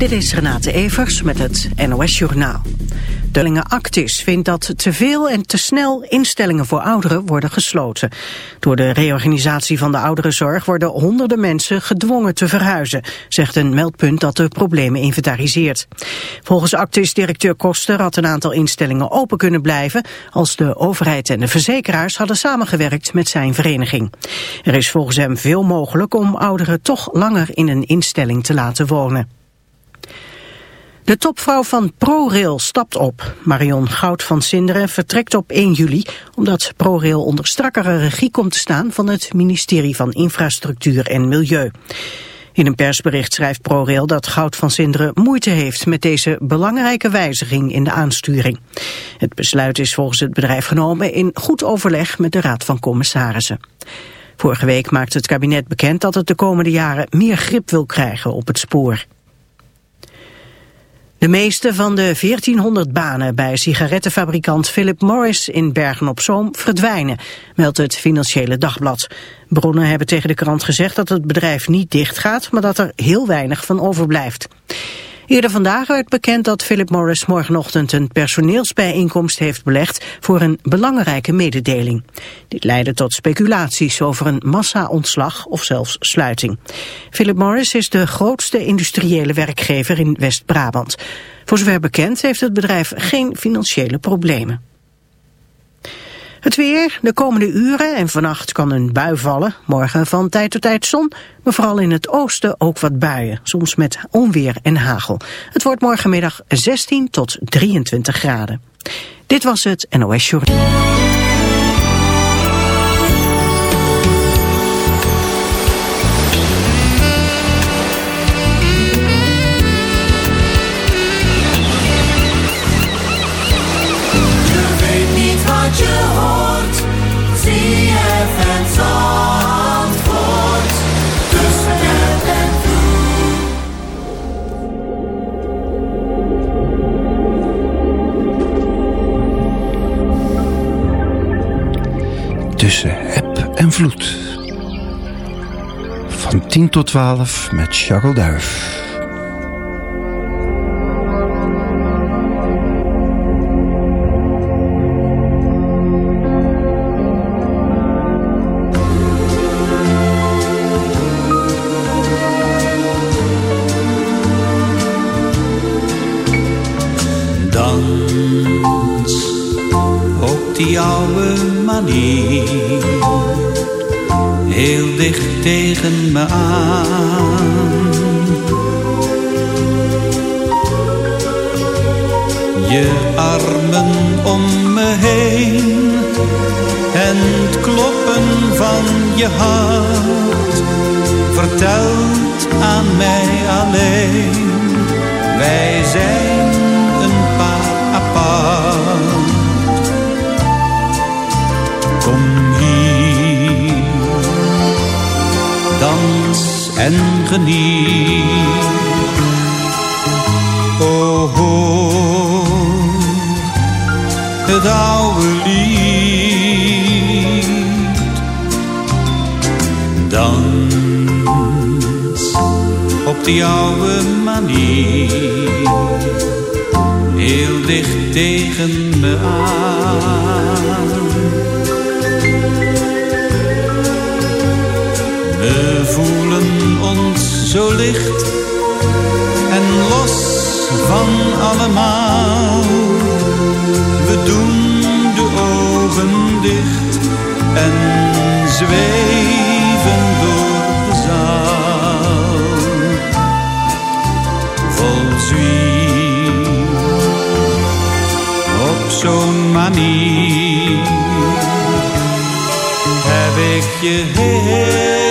Dit is Renate Evers met het NOS Journaal. De Actis vindt dat te veel en te snel instellingen voor ouderen worden gesloten. Door de reorganisatie van de ouderenzorg worden honderden mensen gedwongen te verhuizen, zegt een meldpunt dat de problemen inventariseert. Volgens Actis-directeur Koster had een aantal instellingen open kunnen blijven als de overheid en de verzekeraars hadden samengewerkt met zijn vereniging. Er is volgens hem veel mogelijk om ouderen toch langer in een instelling te laten wonen. De topvrouw van ProRail stapt op. Marion Goud van Sinderen vertrekt op 1 juli... omdat ProRail onder strakkere regie komt te staan... van het ministerie van Infrastructuur en Milieu. In een persbericht schrijft ProRail dat Goud van Sinderen moeite heeft met deze belangrijke wijziging in de aansturing. Het besluit is volgens het bedrijf genomen in goed overleg met de Raad van Commissarissen. Vorige week maakte het kabinet bekend dat het de komende jaren meer grip wil krijgen op het spoor. De meeste van de 1400 banen bij sigarettenfabrikant Philip Morris in Bergen-op-Zoom verdwijnen, meldt het Financiële Dagblad. Bronnen hebben tegen de krant gezegd dat het bedrijf niet dichtgaat, maar dat er heel weinig van overblijft. Eerder vandaag werd bekend dat Philip Morris morgenochtend een personeelsbijeenkomst heeft belegd voor een belangrijke mededeling. Dit leidde tot speculaties over een massa-ontslag of zelfs sluiting. Philip Morris is de grootste industriële werkgever in West-Brabant. Voor zover bekend heeft het bedrijf geen financiële problemen. Het weer, de komende uren en vannacht kan een bui vallen. Morgen van tijd tot tijd zon, maar vooral in het oosten ook wat buien. Soms met onweer en hagel. Het wordt morgenmiddag 16 tot 23 graden. Dit was het NOS Journal. Vloed. Van 10 tot 12 met Charles Duif. Manier, heel dicht tegen me aan. We voelen ons zo licht en los van allemaal. We doen de ogen dicht en zweven zo'n manier. Heb ik je heel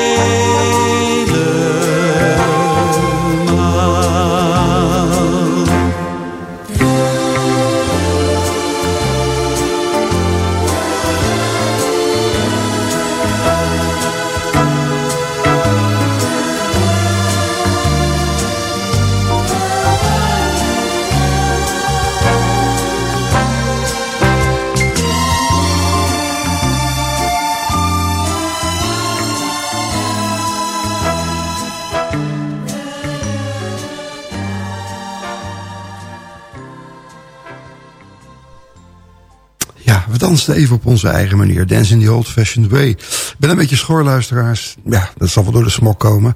even op onze eigen manier. Dance in the old-fashioned way. Ik ben een beetje schor, luisteraars. Ja, dat zal wel door de smok komen.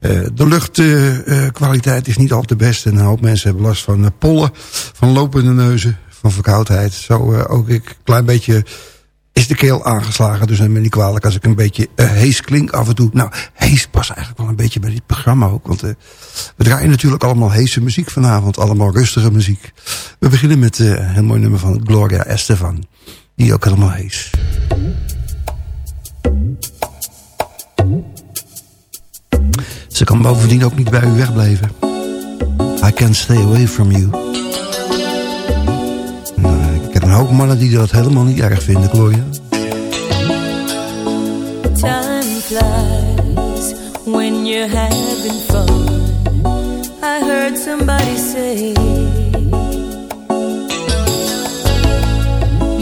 Uh, de luchtkwaliteit uh, is niet altijd de beste. En een hoop mensen hebben last van uh, pollen, van lopende neuzen, van verkoudheid. Zo ook ik. Een klein beetje is de keel aangeslagen. Dus neem me niet kwalijk als ik een beetje hees klink af en toe. Nou, hees past eigenlijk wel een beetje bij dit programma ook. Want we draaien natuurlijk allemaal heese muziek vanavond. Allemaal rustige muziek. We beginnen met een heel mooi nummer van Gloria Estefan. Die ook helemaal hees. Ze kan bovendien ook niet bij u wegblijven. I can't stay away from you. Nou, ik heb een hoop mannen die dat helemaal niet erg vinden, Gloria. Time flies when you're having fun. I heard somebody say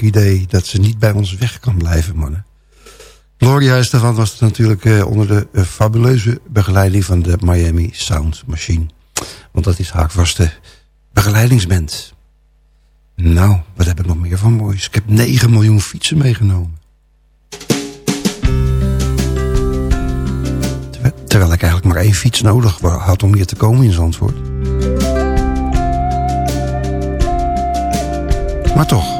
Idee dat ze niet bij ons weg kan blijven, mannen. Gloria Estefan was het natuurlijk uh, onder de uh, fabuleuze begeleiding van de Miami Sound Machine. Want dat is haar vaste begeleidingsband. Nou, wat heb ik nog meer van moois? Ik heb 9 miljoen fietsen meegenomen. Terwijl ik eigenlijk maar één fiets nodig had om hier te komen in Zandvoort. Maar toch...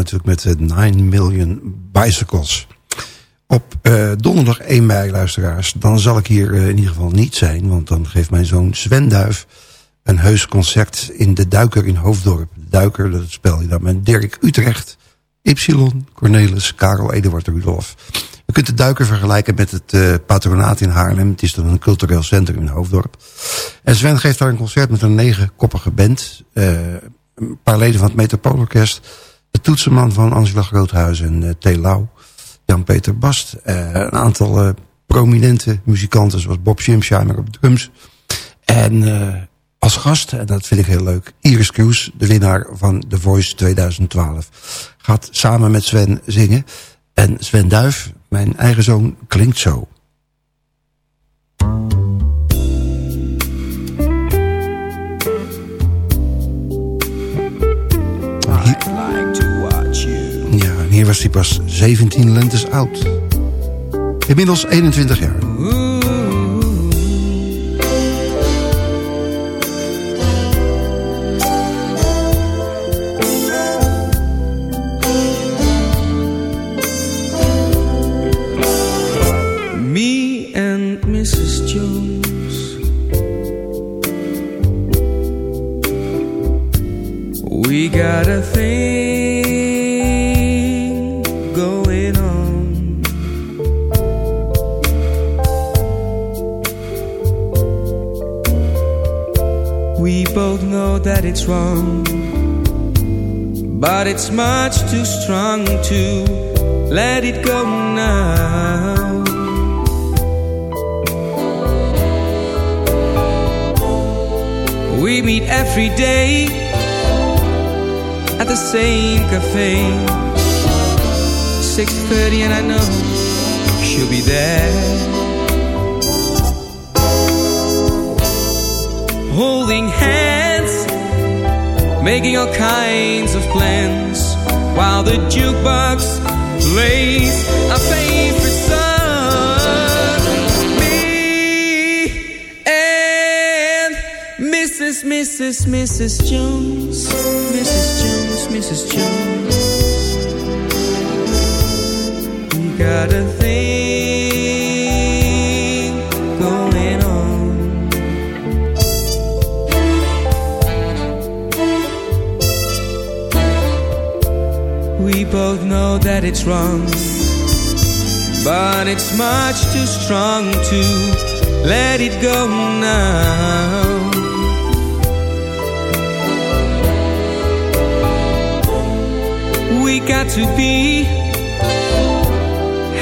natuurlijk met de 9 Million Bicycles. Op eh, donderdag 1 mei, luisteraars, dan zal ik hier eh, in ieder geval niet zijn... want dan geeft mijn zoon Sven Duif een heus concert in De Duiker in Hoofddorp. De Duiker, dat spel je dan met Dirk Utrecht, Ypsilon, Cornelis, Karel, Eduard Rudolf. Je kunt de Duiker vergelijken met het eh, patronaat in Haarlem. Het is dan een cultureel centrum in Hoofddorp. En Sven geeft daar een concert met een negenkoppige band... eh, een paar leden van het Metropoolorkest. De toetsenman van Angela Groothuis en uh, T. Lau. Jan-Peter Bast. eh, een aantal eh, prominente muzikanten zoals Bob Schimsheimer op drums. En eh, als gast, en dat vind ik heel leuk... Iris Kroes, de winnaar van The Voice 2012. Gaat samen met Sven zingen. En Sven Duif, mijn eigen zoon, klinkt zo. Hier was hij pas 17 lentes oud. Inmiddels 21 jaar. Me and Mrs. Jones. We got a that it's wrong, but it's much too strong to let it go now. We meet every day at the same cafe. 6.30 and I know she'll be there. Holding hands making all kinds of plans while the jukebox plays our favorite song. Me and Mrs. Mrs. Mrs. Jones, Mrs. Jones, Mrs. Jones. We got a thing both know that it's wrong, but it's much too strong to let it go now. We got to be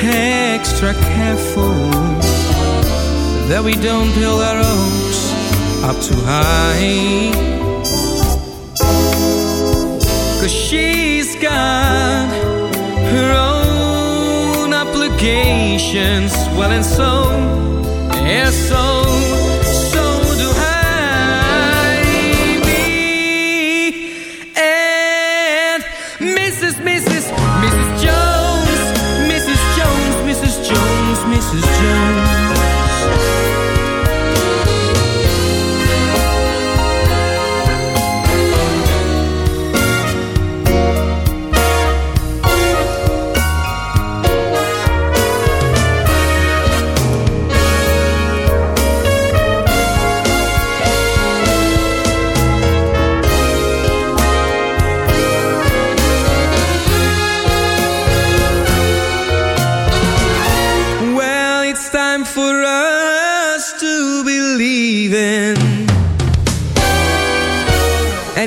extra careful that we don't build our hopes up too high. She's got her own obligations, well, and so, yeah, so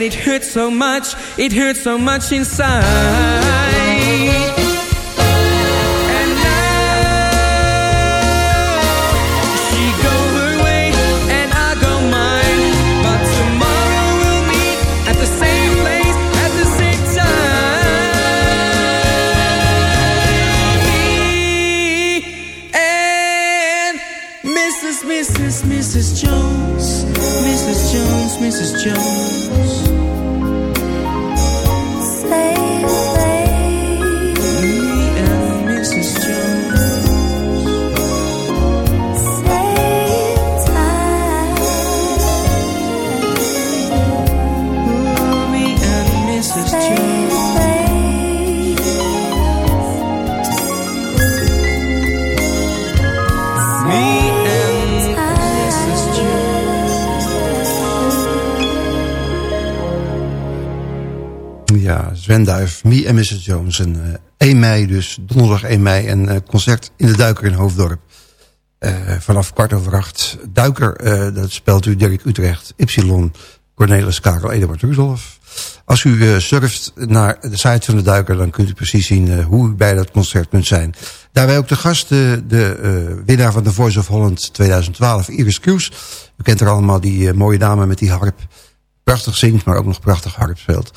And it hurts so much, it hurts so much inside. And now she go her way Sven Me en Mrs. Jones. En eh 1 mei dus, donderdag 1 mei, een eh, concert in de Duiker in Hoofddorp. Eh, vanaf kwart over acht. Duiker, eh, dat speelt u Dirk Utrecht, Y, Cornelis Kakel, Eduard Rudolf. Als u eh, surft naar de site van de Duiker, dan kunt u precies zien eh, hoe u bij dat concert kunt zijn. Daarbij ook de gast, eh, de eh, winnaar van de Voice of Holland 2012, Iris Kroes. U kent er allemaal, die eh, mooie dame met die harp prachtig zingt, maar ook nog prachtig harp speelt.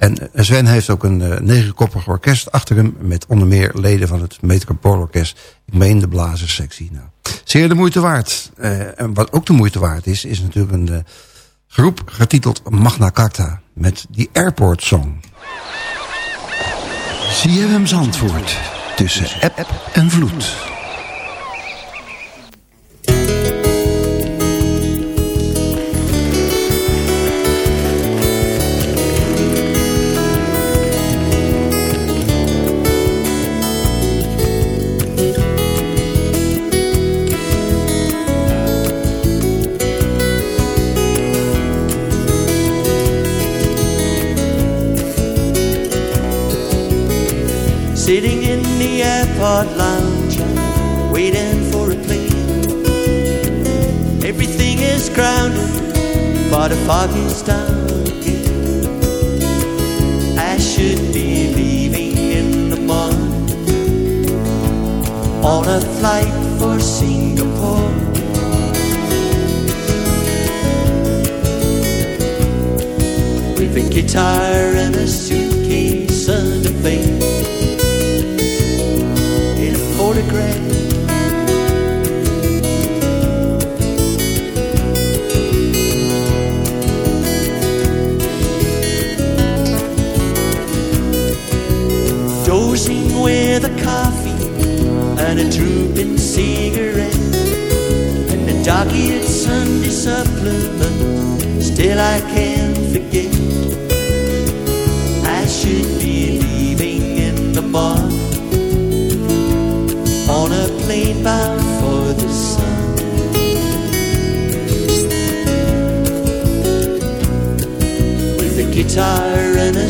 En Sven heeft ook een eh, negenkoppig orkest achter hem... met onder meer leden van het Metropoolorkest. Ik meen de blazerssectie. Nou, zeer de moeite waard. Eh, en wat ook de moeite waard is, is natuurlijk een eh, groep getiteld Magna Carta... met die Airport Song. CFM Zandvoort. Tussen app en vloed.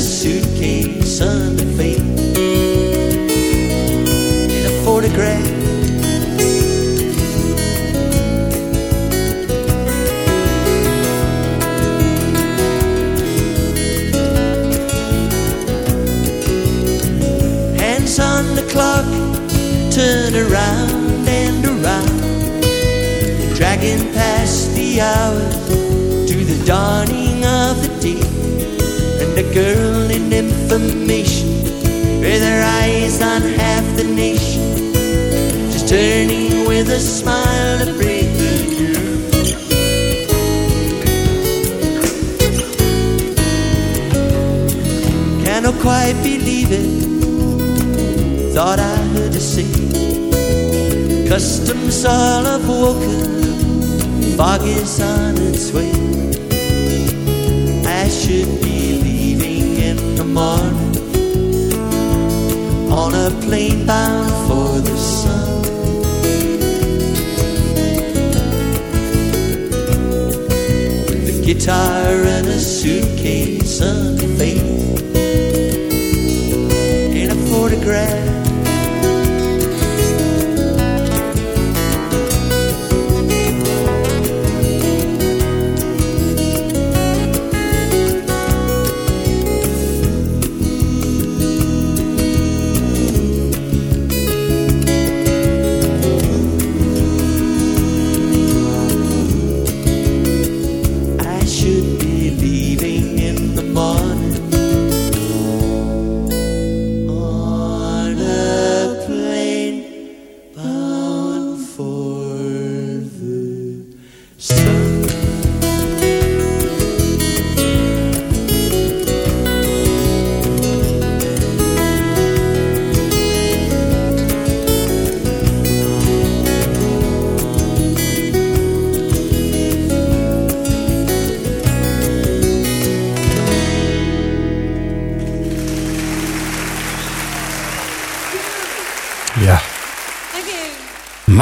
suitcase under information, with her eyes on half the nation, just turning with a smile to break the news. Cannot quite believe it. Thought I heard her say, Customs all have woken, fog is on its way. I should be the morning on a plane bound for the sun. With a guitar and a suitcase unfaded in a photograph.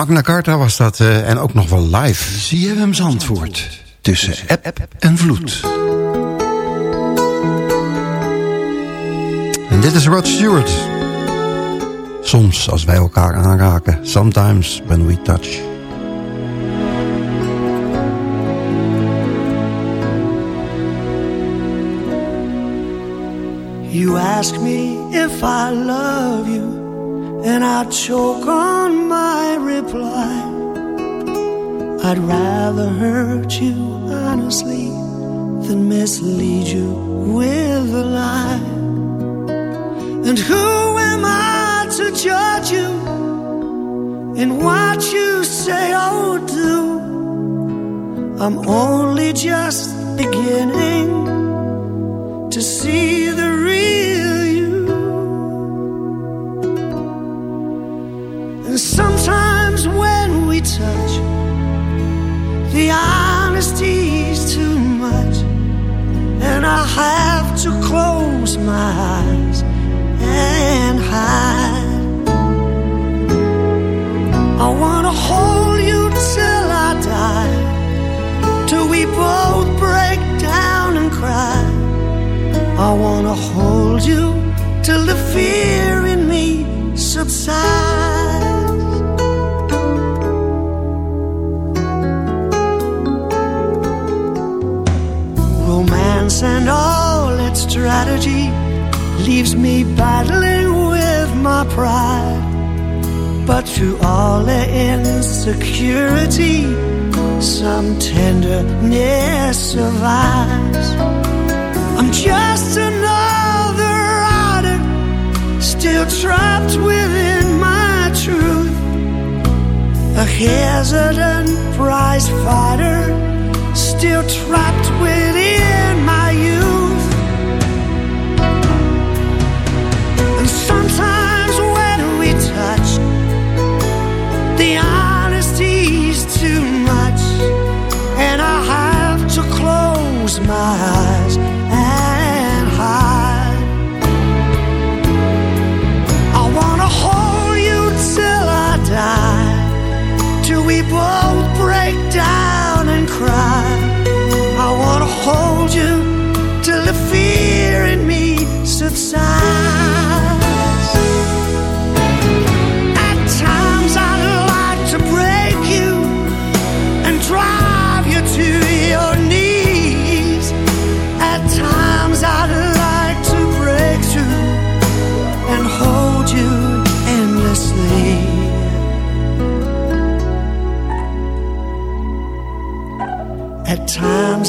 Magna Carta was dat eh, en ook nog wel live. ZFM Zandvoort. Tussen app en vloed. En dit is Rod Stewart. Soms als wij elkaar aanraken. Sometimes when we touch. You ask me if I love you, and I choke on my reply. I'd rather hurt you honestly than mislead you with a lie. And who am I to judge you in what you say or do? I'm only just beginning to see the to close my eyes and hide. I wanna hold you till I die, till we both break down and cry. I wanna hold you till the fear in me subsides. Strategy leaves me battling with my pride. But through all the insecurity, some tenderness survives. I'm just another addict, still trapped within my truth. A hesitant prize fighter, still trapped within my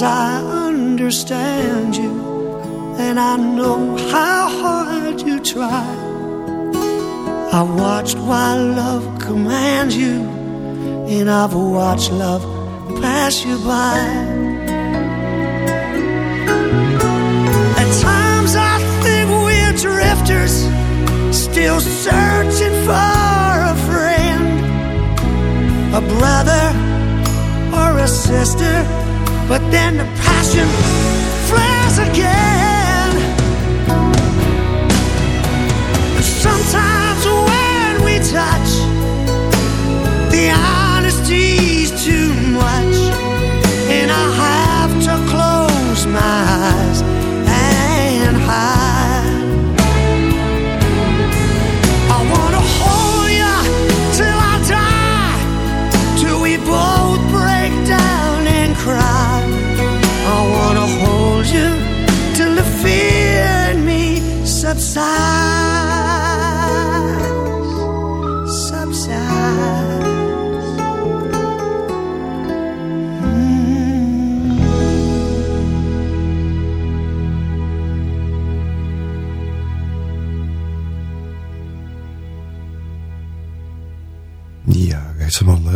I understand you, and I know how hard you try. I watched while love commands you, and I've watched love pass you by. At times I think we're drifters, still searching for a friend, a brother, or a sister but then the passion flares again. Sometimes when we touch, the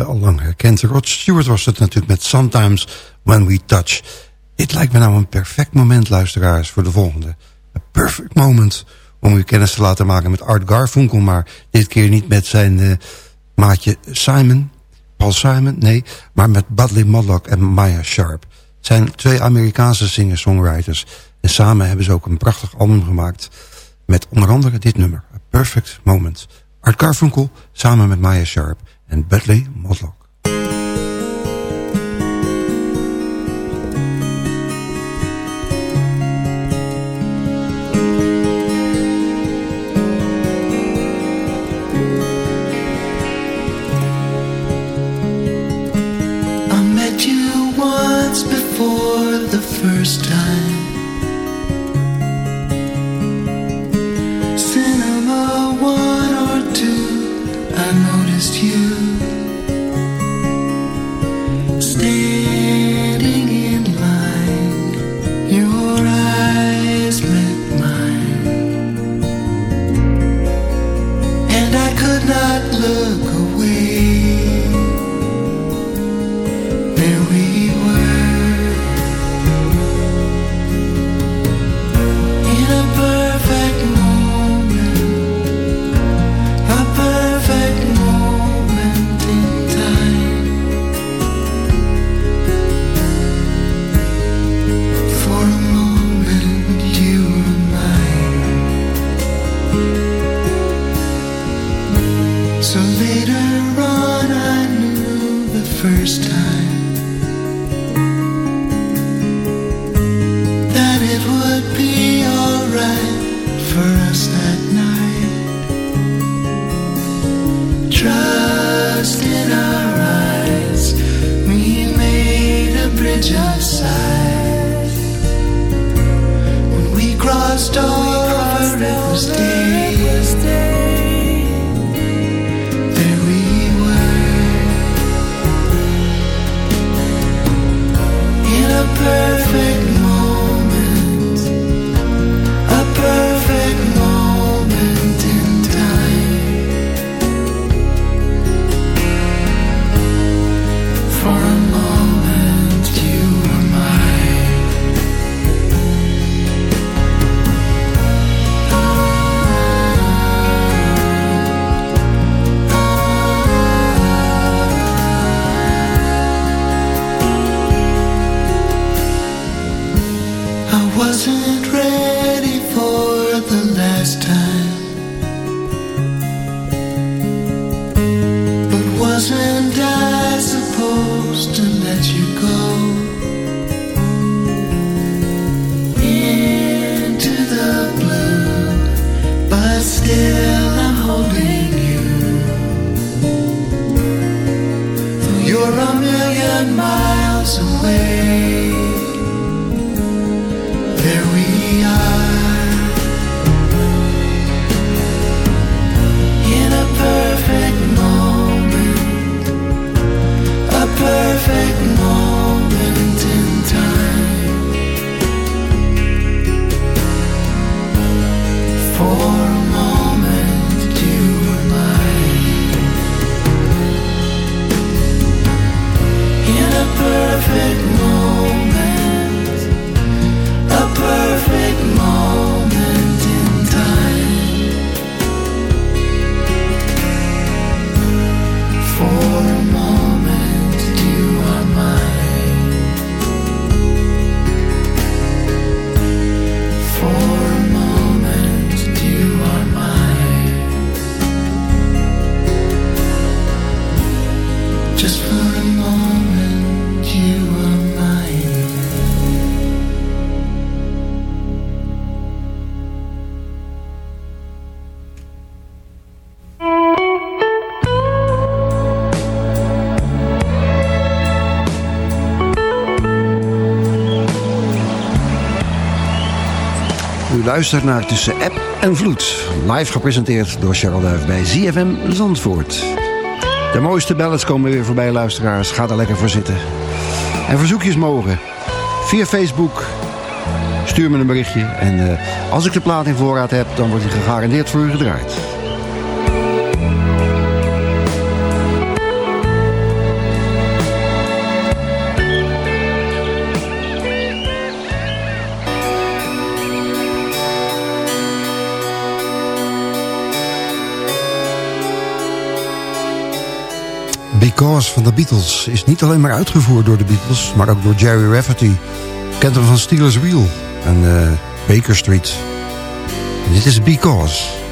al, lang herkend. Rod Stewart was het natuurlijk met Sometimes When We Touch. Dit lijkt me nou een perfect moment, luisteraars, voor de volgende. A perfect moment om u kennis te laten maken met Art Garfunkel... maar dit keer niet met zijn uh, maatje Simon, Paul Simon, nee... maar met Budley Modlock en Maya Sharp. Het zijn twee Amerikaanse singer-songwriters... en samen hebben ze ook een prachtig album gemaakt... met onder andere dit nummer, A Perfect Moment... Art Garfunkel samen met Maya Sharp and Bradley Matlock. Luistert naar Tussen App en Vloed. Live gepresenteerd door Cheryl Duif bij ZFM Zandvoort. De mooiste ballads komen weer voorbij, luisteraars. Ga er lekker voor zitten. En verzoekjes mogen. Via Facebook. Stuur me een berichtje. En uh, als ik de plaat in voorraad heb, dan wordt die gegarandeerd voor u gedraaid. Because van de Beatles is niet alleen maar uitgevoerd door de Beatles... maar ook door Jerry Rafferty. Kent hem van Steelers Wheel en uh, Baker Street. En dit is Because...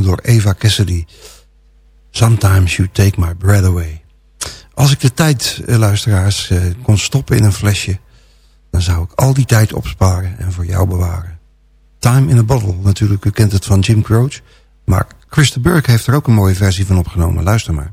door Eva Cassidy. Sometimes you take my breath away. Als ik de tijd, eh, luisteraars, eh, kon stoppen in een flesje... dan zou ik al die tijd opsparen en voor jou bewaren. Time in a Bottle, natuurlijk, u kent het van Jim Croce... maar Chris Burke heeft er ook een mooie versie van opgenomen. Luister maar.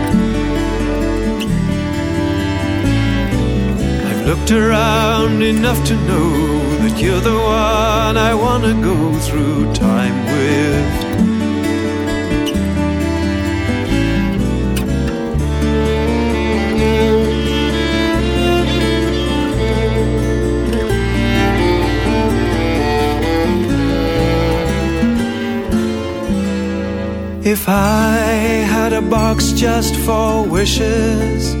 Looked around enough to know that you're the one I want to go through time with. If I had a box just for wishes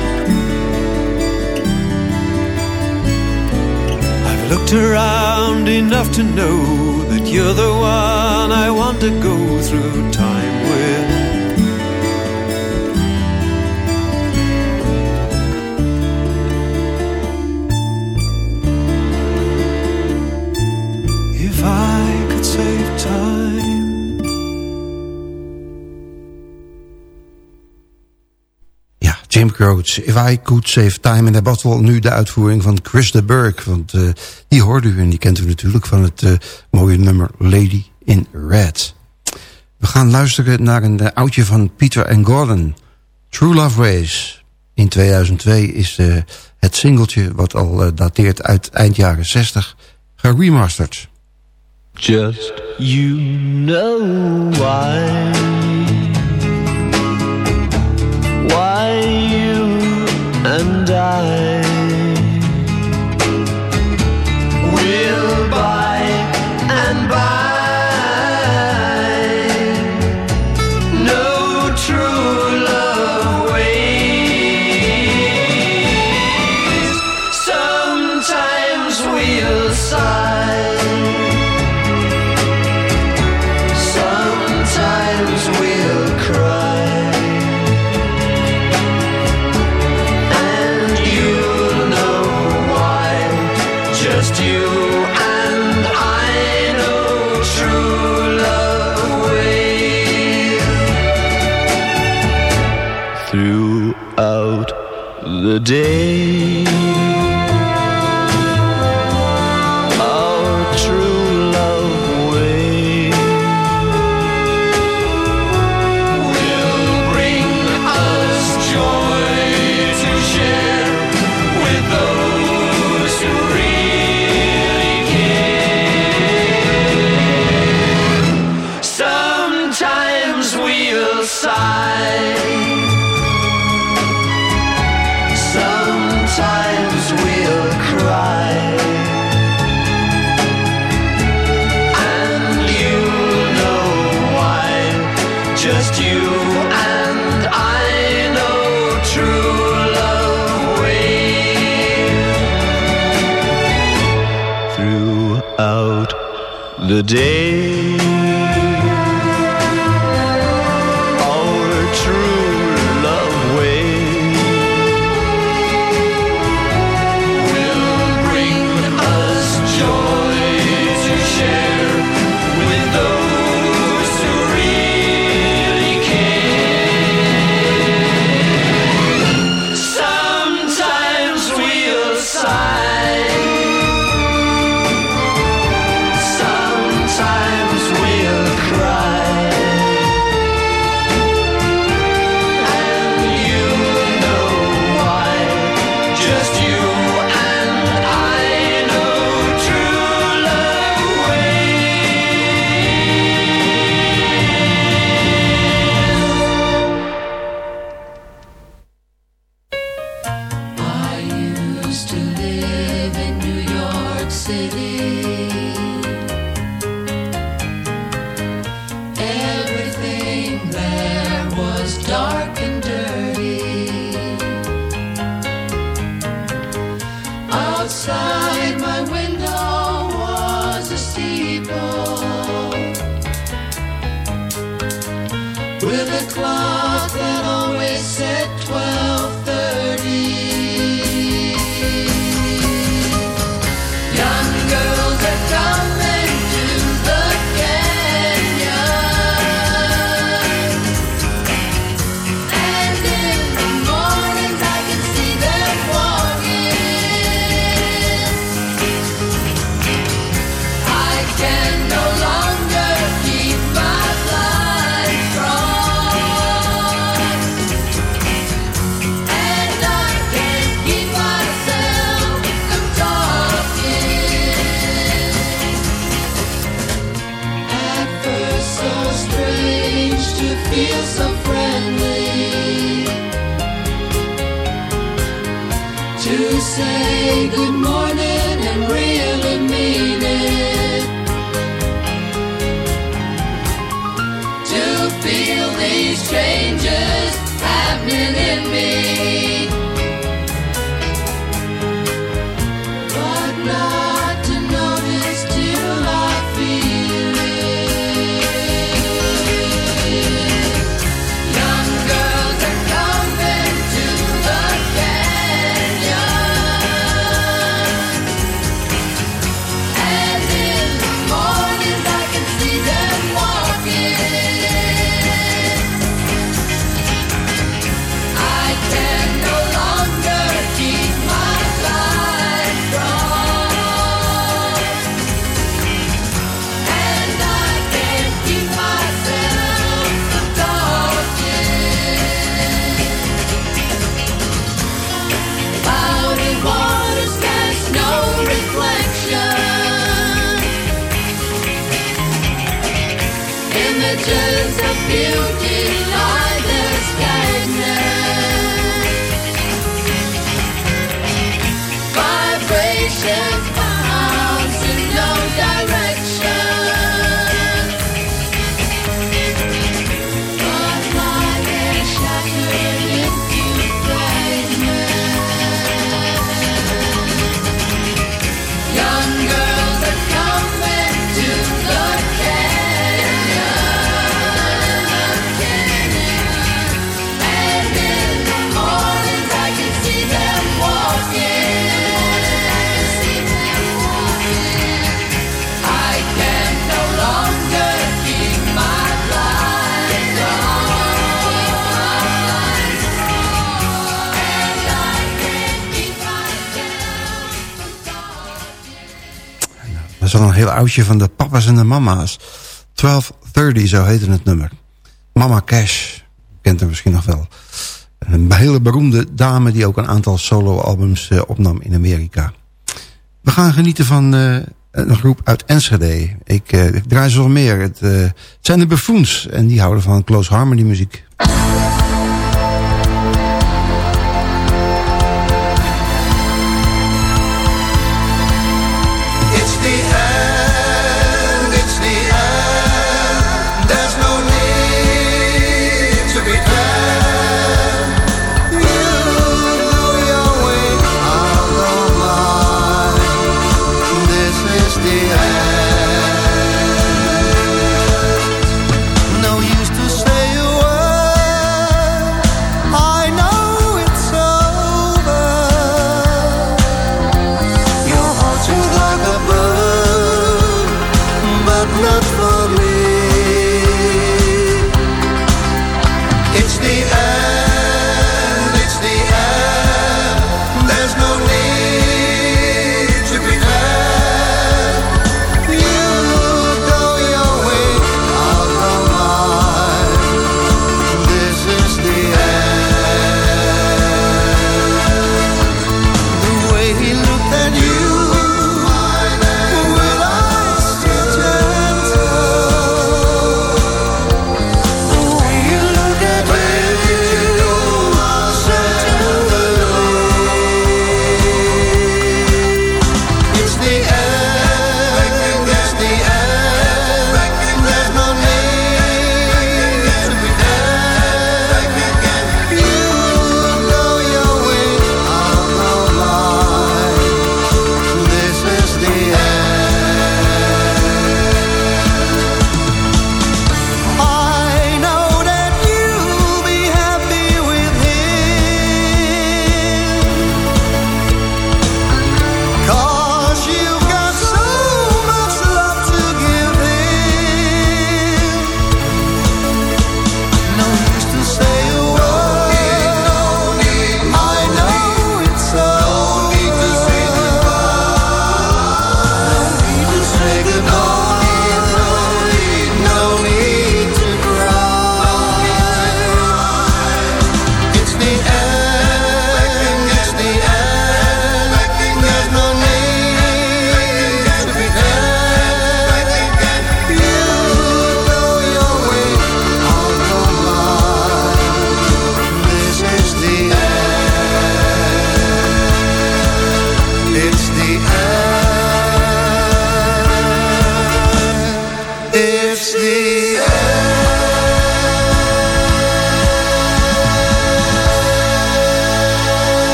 Around enough to know that you're the one I want to go through time Croce, If I Could Save Time. Dat was wel nu de uitvoering van Chris de Burg. Want uh, die hoorde u en die kent u natuurlijk van het uh, mooie nummer Lady in Red. We gaan luisteren naar een uh, oudje van Peter and Gordon. True Love Race. In 2002 is het singeltje, wat al dateert uit eind jaren 60, geremasterd. Just you know why Why you and I day. The day. is al een heel oudje van de papa's en de mama's. 1230, zo heette het nummer. Mama Cash, kent hem misschien nog wel. Een hele beroemde dame die ook een aantal solo-albums eh, opnam in Amerika. We gaan genieten van eh, een groep uit Enschede. Eh, ik, draai ze wel meer. Het, het, zijn de Buffoons en die houden van close harmony muziek.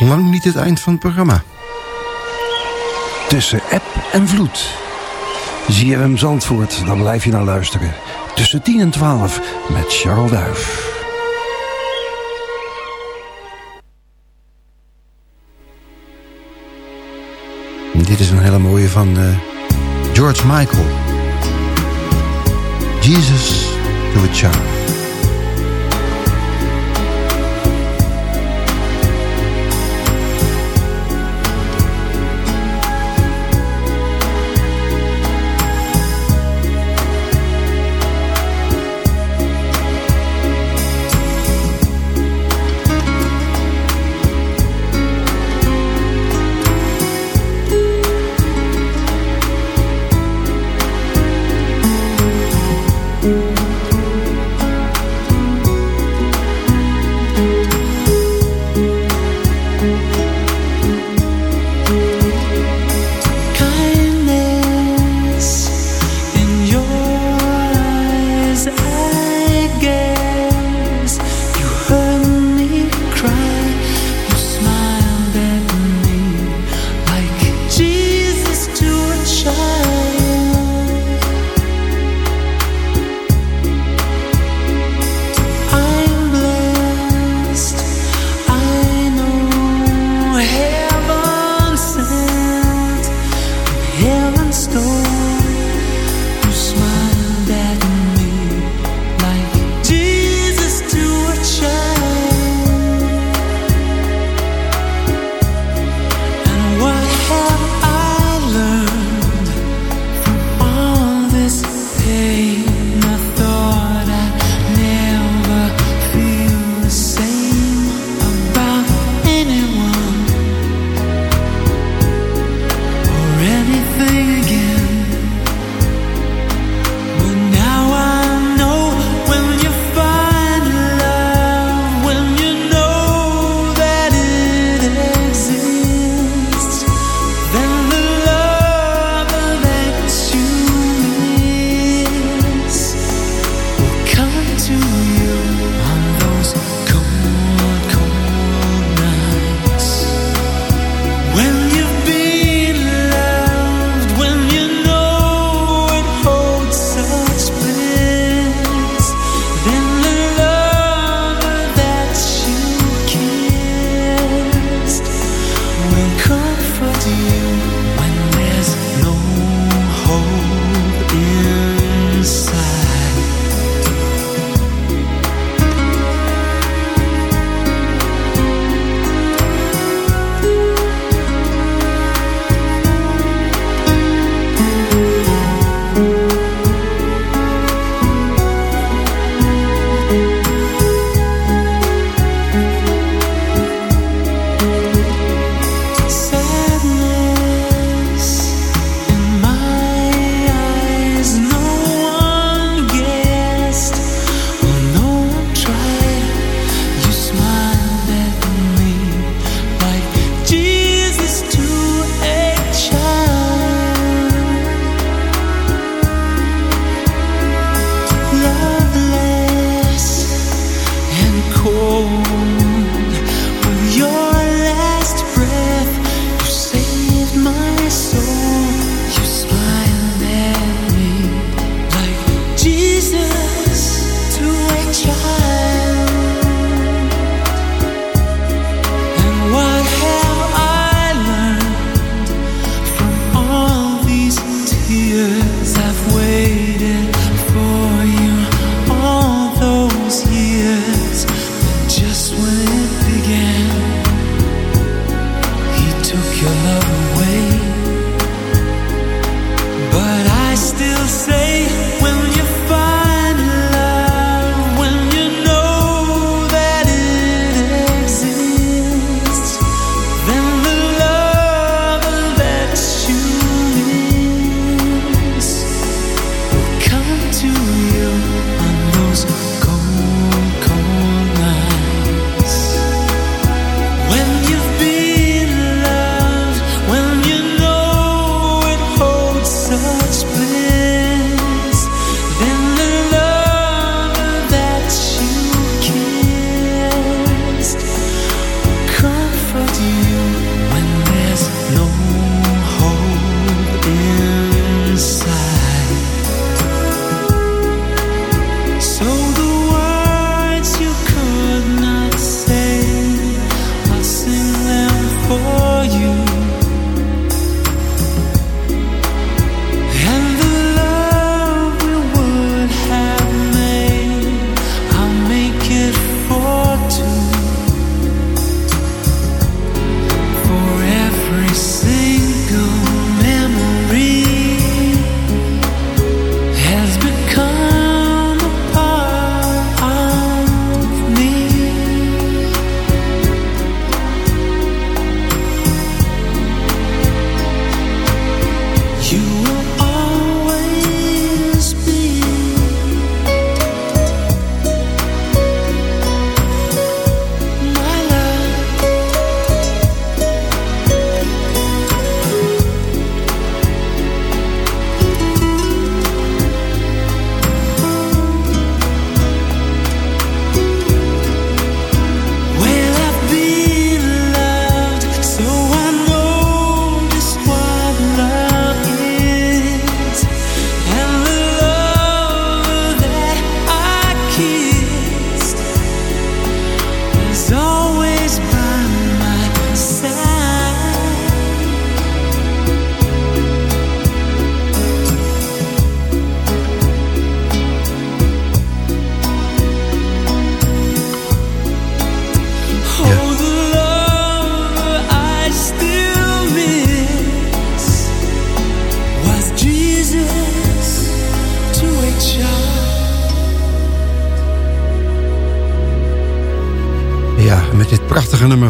lang niet het eind van het programma. Tussen app en vloed. hem Zandvoort, dan blijf je naar luisteren. Tussen 10 en 12 met Charles Duif. Dit is een hele mooie van eh, George Michael. Jesus to a child.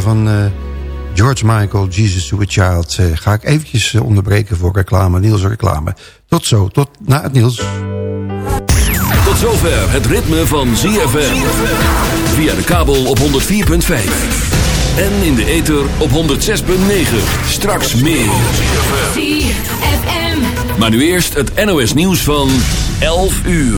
Van eh, George Michael, Jesus to a Child... eh, ga ik eventjes eh, onderbreken voor reclame, Niels reclame. Tot zo, tot na het Niels. Tot zover het ritme van ZFM. Via de kabel op 104.5. En in de ether op 106.9. Straks meer. ZFM. Maar nu eerst het NOS nieuws van 11 uur.